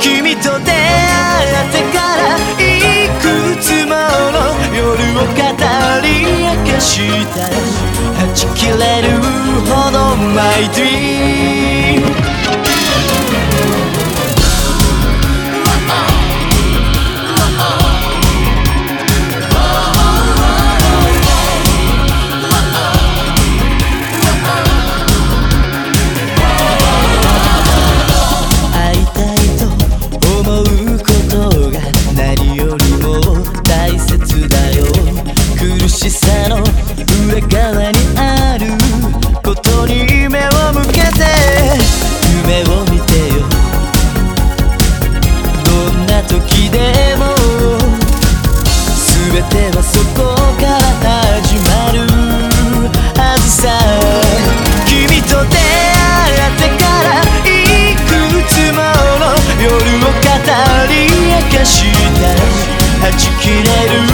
君と出会ってからいくつもの夜を語り明かしたはち切れるほど My dream ことが何よりも大切だよ。苦しさの裏側にし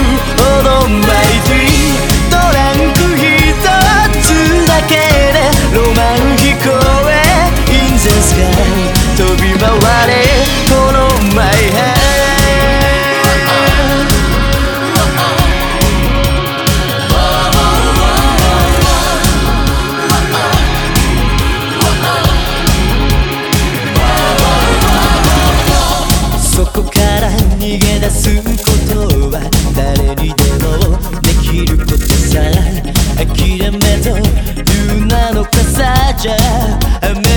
future.